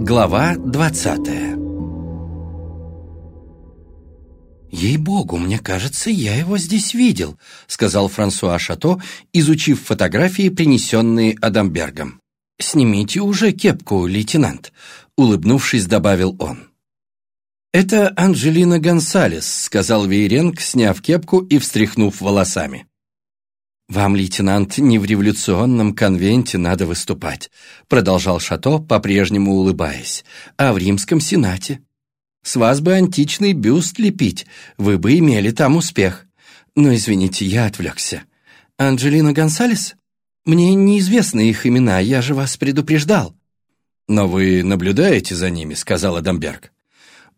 Глава двадцатая «Ей-богу, мне кажется, я его здесь видел», — сказал Франсуа Шато, изучив фотографии, принесенные Адамбергом. «Снимите уже кепку, лейтенант», — улыбнувшись, добавил он. «Это Анжелина Гонсалес», — сказал Вейренг, сняв кепку и встряхнув волосами. «Вам, лейтенант, не в революционном конвенте надо выступать», продолжал Шато, по-прежнему улыбаясь, «а в римском сенате. С вас бы античный бюст лепить, вы бы имели там успех. Но, извините, я отвлекся. Анджелина Гонсалес? Мне неизвестны их имена, я же вас предупреждал». «Но вы наблюдаете за ними», — сказал Адамберг.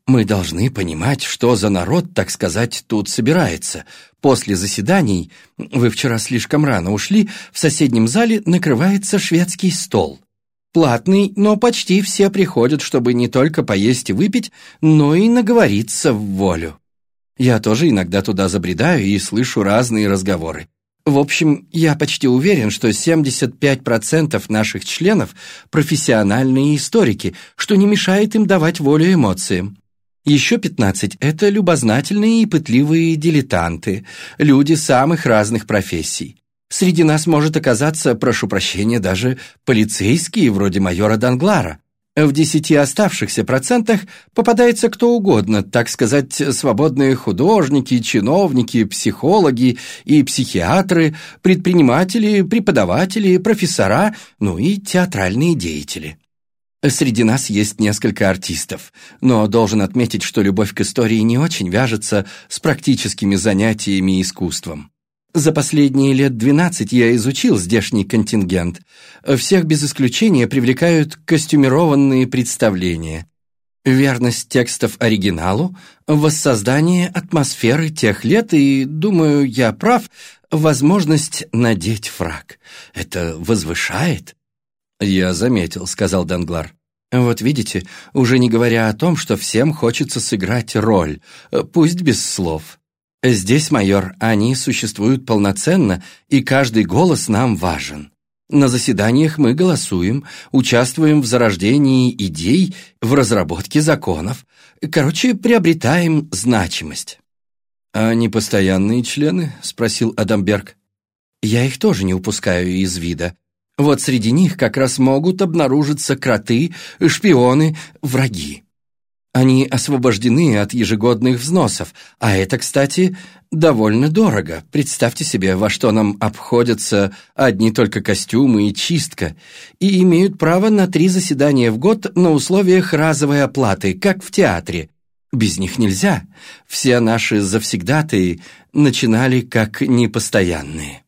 Мы должны понимать, что за народ, так сказать, тут собирается. После заседаний, вы вчера слишком рано ушли, в соседнем зале накрывается шведский стол. Платный, но почти все приходят, чтобы не только поесть и выпить, но и наговориться в волю. Я тоже иногда туда забредаю и слышу разные разговоры. В общем, я почти уверен, что 75% наших членов – профессиональные историки, что не мешает им давать волю эмоциям. Еще пятнадцать – это любознательные и пытливые дилетанты, люди самых разных профессий. Среди нас может оказаться, прошу прощения, даже полицейские, вроде майора Данглара. В десяти оставшихся процентах попадается кто угодно, так сказать, свободные художники, чиновники, психологи и психиатры, предприниматели, преподаватели, профессора, ну и театральные деятели. Среди нас есть несколько артистов, но должен отметить, что любовь к истории не очень вяжется с практическими занятиями и искусством. За последние лет двенадцать я изучил здешний контингент. Всех без исключения привлекают костюмированные представления. Верность текстов оригиналу, воссоздание атмосферы тех лет и, думаю, я прав, возможность надеть фраг. Это возвышает. «Я заметил», — сказал Данглар. «Вот видите, уже не говоря о том, что всем хочется сыграть роль, пусть без слов. Здесь, майор, они существуют полноценно, и каждый голос нам важен. На заседаниях мы голосуем, участвуем в зарождении идей, в разработке законов. Короче, приобретаем значимость». «А непостоянные члены?» — спросил Адамберг. «Я их тоже не упускаю из вида. Вот среди них как раз могут обнаружиться кроты, шпионы, враги. Они освобождены от ежегодных взносов, а это, кстати, довольно дорого. Представьте себе, во что нам обходятся одни только костюмы и чистка, и имеют право на три заседания в год на условиях разовой оплаты, как в театре. Без них нельзя. Все наши завсегдатые начинали как непостоянные.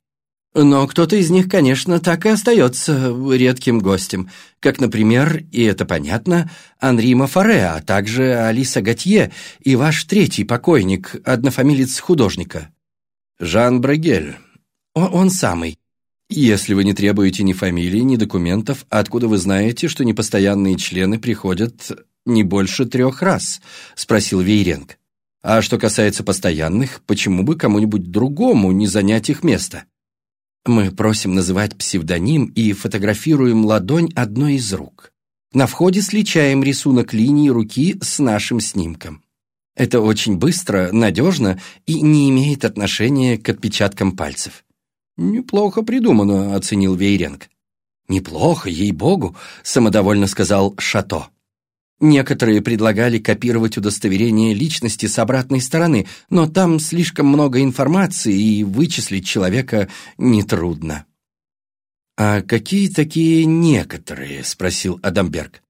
Но кто-то из них, конечно, так и остается редким гостем, как, например, и это понятно, Анри Мафаре, а также Алиса Готье и ваш третий покойник, однофамилец художника. Жан Брагель. Он, он самый. Если вы не требуете ни фамилии, ни документов, откуда вы знаете, что непостоянные члены приходят не больше трех раз? Спросил Вейренг. А что касается постоянных, почему бы кому-нибудь другому не занять их место? Мы просим называть псевдоним и фотографируем ладонь одной из рук. На входе сличаем рисунок линии руки с нашим снимком. Это очень быстро, надежно и не имеет отношения к отпечаткам пальцев. «Неплохо придумано», — оценил Вейренг. «Неплохо, ей-богу», — самодовольно сказал Шато. Некоторые предлагали копировать удостоверение личности с обратной стороны, но там слишком много информации, и вычислить человека нетрудно. «А какие такие некоторые?» — спросил Адамберг.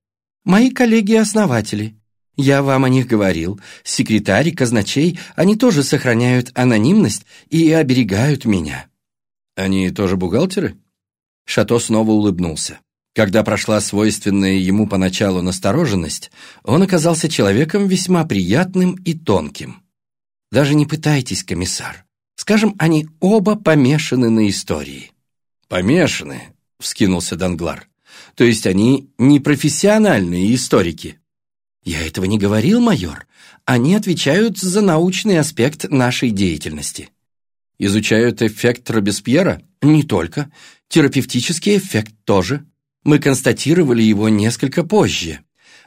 «Мои коллеги-основатели. Я вам о них говорил. Секретарь, казначей, они тоже сохраняют анонимность и оберегают меня». «Они тоже бухгалтеры?» Шато снова улыбнулся. Когда прошла свойственная ему поначалу настороженность, он оказался человеком весьма приятным и тонким. Даже не пытайтесь, комиссар. Скажем, они оба помешаны на истории. «Помешаны?» — вскинулся Данглар. «То есть они не профессиональные историки?» «Я этого не говорил, майор. Они отвечают за научный аспект нашей деятельности». «Изучают эффект Робеспьера?» «Не только. Терапевтический эффект тоже. Мы констатировали его несколько позже.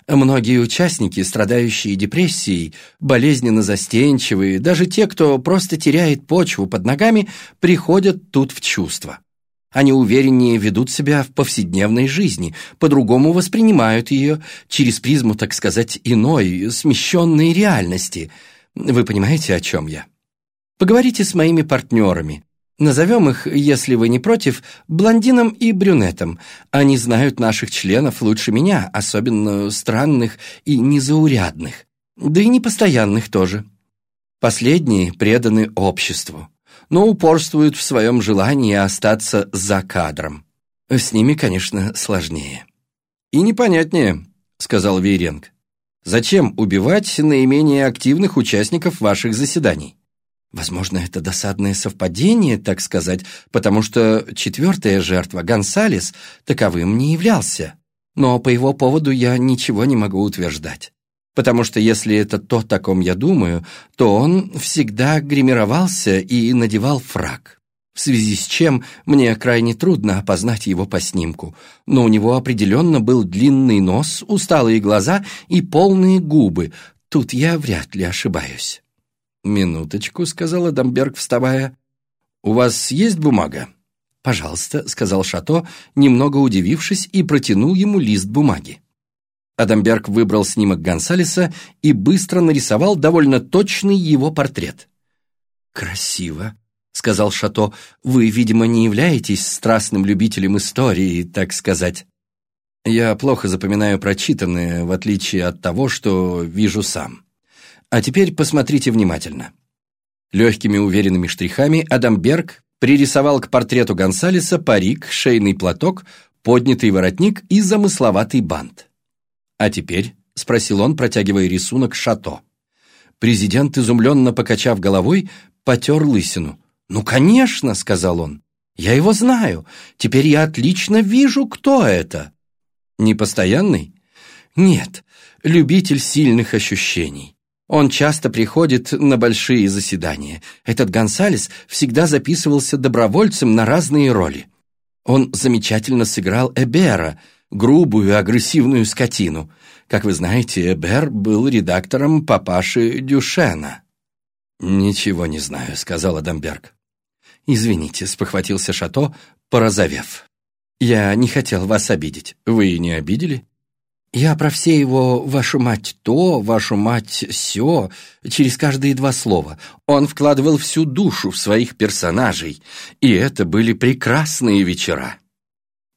Многие участники, страдающие депрессией, болезненно застенчивые, даже те, кто просто теряет почву под ногами, приходят тут в чувство. Они увереннее ведут себя в повседневной жизни, по-другому воспринимают ее через призму, так сказать, иной, смещенной реальности. Вы понимаете, о чем я? Поговорите с моими партнерами, Назовем их, если вы не против, блондином и брюнетом. Они знают наших членов лучше меня, особенно странных и незаурядных. Да и непостоянных тоже. Последние преданы обществу, но упорствуют в своем желании остаться за кадром. С ними, конечно, сложнее. «И непонятнее», — сказал Вейренг. «Зачем убивать наименее активных участников ваших заседаний?» Возможно, это досадное совпадение, так сказать, потому что четвертая жертва, Гонсалес, таковым не являлся. Но по его поводу я ничего не могу утверждать. Потому что если это то, о ком я думаю, то он всегда гримировался и надевал фраг. В связи с чем мне крайне трудно опознать его по снимку, но у него определенно был длинный нос, усталые глаза и полные губы. Тут я вряд ли ошибаюсь. «Минуточку», — сказал Адамберг, вставая. «У вас есть бумага?» «Пожалуйста», — сказал Шато, немного удивившись, и протянул ему лист бумаги. Адамберг выбрал снимок Гонсалеса и быстро нарисовал довольно точный его портрет. «Красиво», — сказал Шато. «Вы, видимо, не являетесь страстным любителем истории, так сказать». «Я плохо запоминаю прочитанное, в отличие от того, что вижу сам». А теперь посмотрите внимательно. Легкими уверенными штрихами Адамберг пририсовал к портрету Гонсалеса парик, шейный платок, поднятый воротник и замысловатый бант. «А теперь?» — спросил он, протягивая рисунок шато. Президент, изумленно покачав головой, потер лысину. «Ну, конечно!» — сказал он. «Я его знаю. Теперь я отлично вижу, кто это». «Непостоянный?» «Нет, любитель сильных ощущений. Он часто приходит на большие заседания. Этот Гонсалес всегда записывался добровольцем на разные роли. Он замечательно сыграл Эбера, грубую агрессивную скотину. Как вы знаете, Эбер был редактором папаши Дюшена. «Ничего не знаю», — сказал Адамберг. «Извините», — спохватился Шато, порозовев. «Я не хотел вас обидеть. Вы не обидели?» Я про все его «вашу мать то», «вашу мать сё» через каждые два слова. Он вкладывал всю душу в своих персонажей, и это были прекрасные вечера.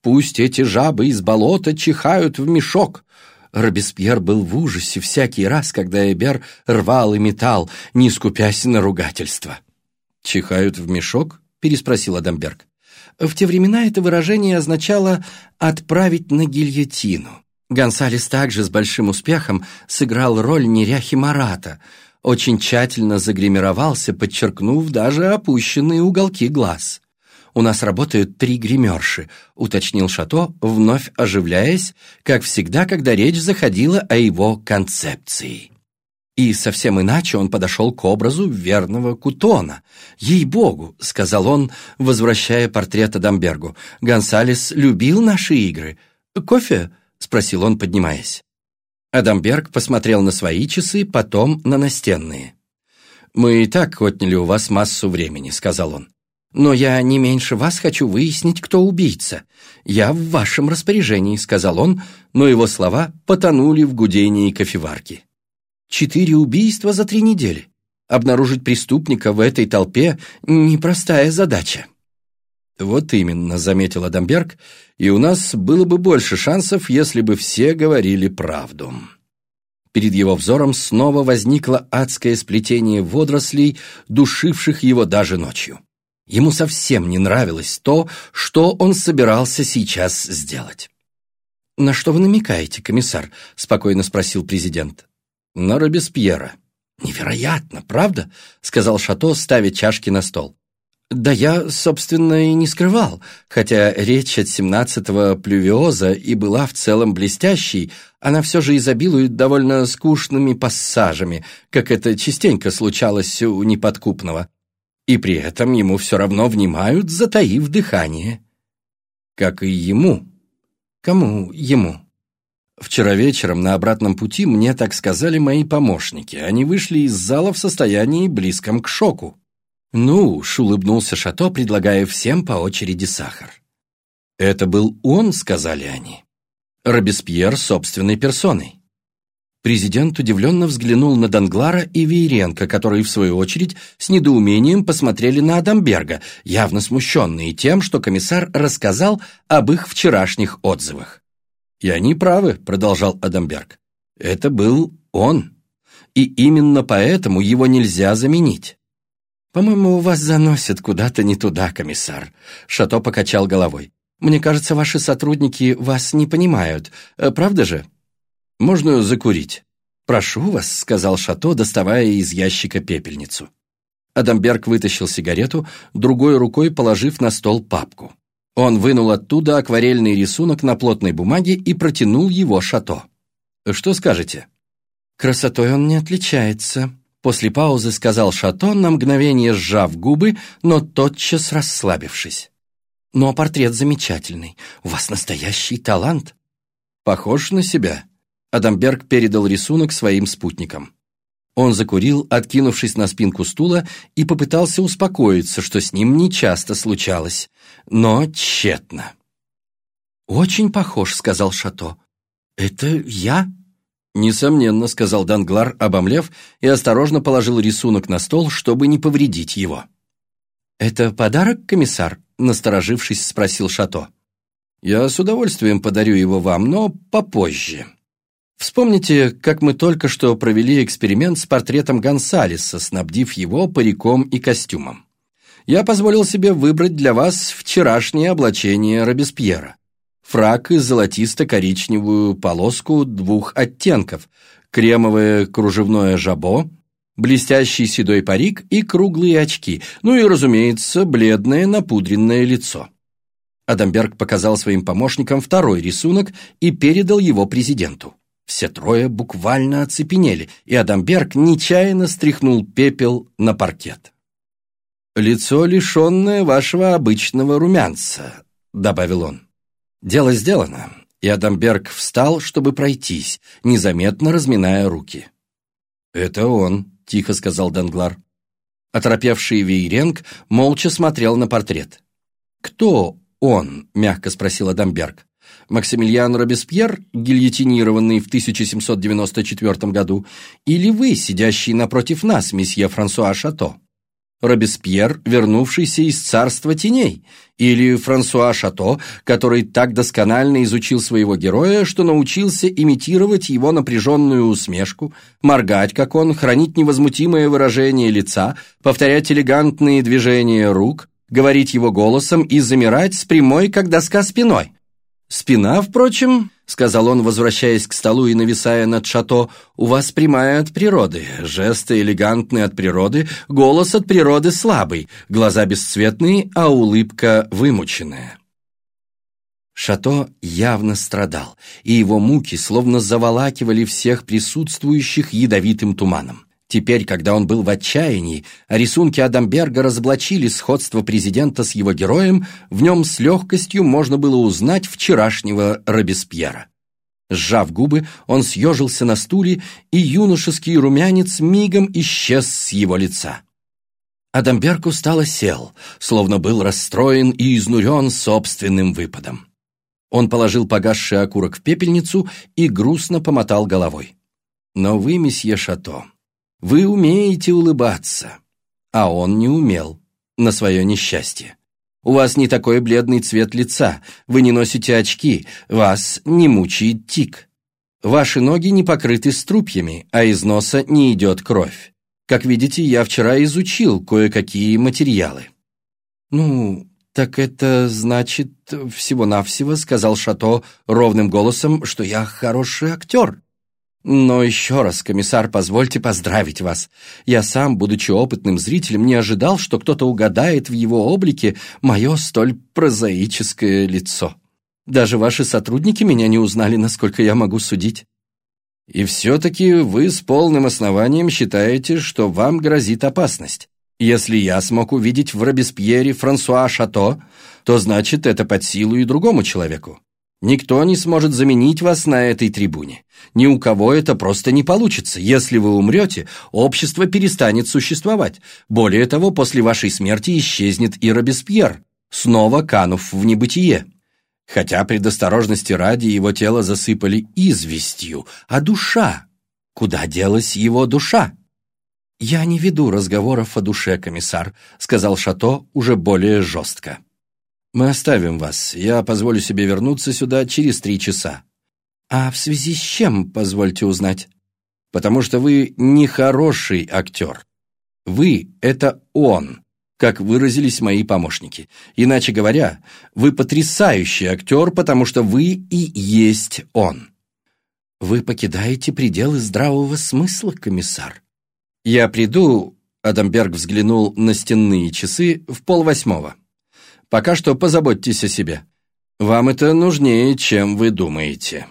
«Пусть эти жабы из болота чихают в мешок», Робеспьер был в ужасе всякий раз, когда Эбер рвал и метал, не скупясь на ругательство. «Чихают в мешок?» — переспросил Адамберг. В те времена это выражение означало «отправить на гильотину». Гонсалес также с большим успехом сыграл роль неряхи Марата, очень тщательно загримировался, подчеркнув даже опущенные уголки глаз. «У нас работают три гримерши», — уточнил Шато, вновь оживляясь, как всегда, когда речь заходила о его концепции. И совсем иначе он подошел к образу верного Кутона. «Ей-богу», — сказал он, возвращая портрет Адамбергу, — «Гонсалес любил наши игры. Кофе?» — спросил он, поднимаясь. Адамберг посмотрел на свои часы, потом на настенные. «Мы и так отняли у вас массу времени», — сказал он. «Но я не меньше вас хочу выяснить, кто убийца. Я в вашем распоряжении», — сказал он, но его слова потонули в гудении кофеварки. «Четыре убийства за три недели. Обнаружить преступника в этой толпе — непростая задача». «Вот именно», — заметил Адамберг, «и у нас было бы больше шансов, если бы все говорили правду». Перед его взором снова возникло адское сплетение водорослей, душивших его даже ночью. Ему совсем не нравилось то, что он собирался сейчас сделать. «На что вы намекаете, комиссар?» — спокойно спросил президент. «На Робеспьера». «Невероятно, правда?» — сказал Шато, ставя чашки на стол. Да я, собственно, и не скрывал, хотя речь от семнадцатого плювиоза и была в целом блестящей, она все же изобилует довольно скучными пассажами, как это частенько случалось у неподкупного. И при этом ему все равно внимают, затаив дыхание. Как и ему. Кому ему? Вчера вечером на обратном пути мне так сказали мои помощники. Они вышли из зала в состоянии близком к шоку. «Ну уж», — улыбнулся Шато, предлагая всем по очереди сахар. «Это был он», — сказали они. Робеспьер собственной персоной. Президент удивленно взглянул на Данглара и Вееренко, которые, в свою очередь, с недоумением посмотрели на Адамберга, явно смущенные тем, что комиссар рассказал об их вчерашних отзывах. «И они правы», — продолжал Адамберг. «Это был он. И именно поэтому его нельзя заменить». «По-моему, вас заносят куда-то не туда, комиссар», — Шато покачал головой. «Мне кажется, ваши сотрудники вас не понимают. Э, правда же?» «Можно закурить?» «Прошу вас», — сказал Шато, доставая из ящика пепельницу. Адамберг вытащил сигарету, другой рукой положив на стол папку. Он вынул оттуда акварельный рисунок на плотной бумаге и протянул его Шато. «Что скажете?» «Красотой он не отличается», — после паузы сказал Шато, на мгновение сжав губы, но тотчас расслабившись. «Но портрет замечательный. У вас настоящий талант». «Похож на себя?» Адамберг передал рисунок своим спутникам. Он закурил, откинувшись на спинку стула, и попытался успокоиться, что с ним нечасто случалось, но тщетно. «Очень похож», — сказал Шато. «Это я?» «Несомненно», — сказал Данглар, обомлев, и осторожно положил рисунок на стол, чтобы не повредить его. «Это подарок, комиссар?» — насторожившись, спросил Шато. «Я с удовольствием подарю его вам, но попозже», Вспомните, как мы только что провели эксперимент с портретом Гонсалеса, снабдив его париком и костюмом. Я позволил себе выбрать для вас вчерашнее облачение Робеспьера. Фрак и золотисто-коричневую полоску двух оттенков, кремовое кружевное жабо, блестящий седой парик и круглые очки, ну и, разумеется, бледное напудренное лицо. Адамберг показал своим помощникам второй рисунок и передал его президенту. Все трое буквально оцепенели, и Адамберг нечаянно стряхнул пепел на паркет. «Лицо, лишенное вашего обычного румянца», — добавил он. «Дело сделано», и Адамберг встал, чтобы пройтись, незаметно разминая руки. «Это он», — тихо сказал Данглар. Оторопевший Вейренг молча смотрел на портрет. «Кто он?» — мягко спросил Адамберг. Максимилиан Робеспьер, гильотинированный в 1794 году, или вы, сидящий напротив нас, месье Франсуа Шато? Робеспьер, вернувшийся из царства теней, или Франсуа Шато, который так досконально изучил своего героя, что научился имитировать его напряженную усмешку, моргать, как он, хранить невозмутимое выражение лица, повторять элегантные движения рук, говорить его голосом и замирать с прямой, как доска, спиной. «Спина, впрочем, — сказал он, возвращаясь к столу и нависая над шато, — у вас прямая от природы, жесты элегантные от природы, голос от природы слабый, глаза бесцветные, а улыбка вымученная». Шато явно страдал, и его муки словно заволакивали всех присутствующих ядовитым туманом. Теперь, когда он был в отчаянии, а рисунки Адамберга разоблачили сходство президента с его героем, в нем с легкостью можно было узнать вчерашнего Робеспьера. Сжав губы, он съежился на стуле, и юношеский румянец мигом исчез с его лица. Адамберг устало сел, словно был расстроен и изнурен собственным выпадом. Он положил погасший окурок в пепельницу и грустно помотал головой. «Но вы, месье Шато, вы умеете улыбаться, а он не умел, на свое несчастье. У вас не такой бледный цвет лица, вы не носите очки, вас не мучает тик. Ваши ноги не покрыты струпьями, а из носа не идет кровь. Как видите, я вчера изучил кое-какие материалы. Ну, так это значит всего-навсего, сказал Шато ровным голосом, что я хороший актер. Но еще раз, комиссар, позвольте поздравить вас. Я сам, будучи опытным зрителем, не ожидал, что кто-то угадает в его облике мое столь прозаическое лицо. Даже ваши сотрудники меня не узнали, насколько я могу судить. И все-таки вы с полным основанием считаете, что вам грозит опасность. Если я смог увидеть в Робеспьере Франсуа Шато, то значит это под силу и другому человеку. Никто не сможет заменить вас на этой трибуне. Ни у кого это просто не получится. Если вы умрете, общество перестанет существовать. Более того, после вашей смерти исчезнет и Робеспьер, снова канув в небытие. Хотя предосторожности ради его тело засыпали известью, а душа? Куда делась его душа? «Я не веду разговоров о душе, комиссар», — сказал Шато уже более жестко. «Мы оставим вас. Я позволю себе вернуться сюда через три часа». «А в связи с чем, позвольте узнать?» «Потому что вы нехороший актер. Вы — это он, как выразились мои помощники. Иначе говоря, вы потрясающий актер, потому что вы и есть он». «Вы покидаете пределы здравого смысла, комиссар?» «Я приду», — Адамберг взглянул на стенные часы, — «в полвосьмого. Пока что позаботьтесь о себе. Вам это нужнее, чем вы думаете».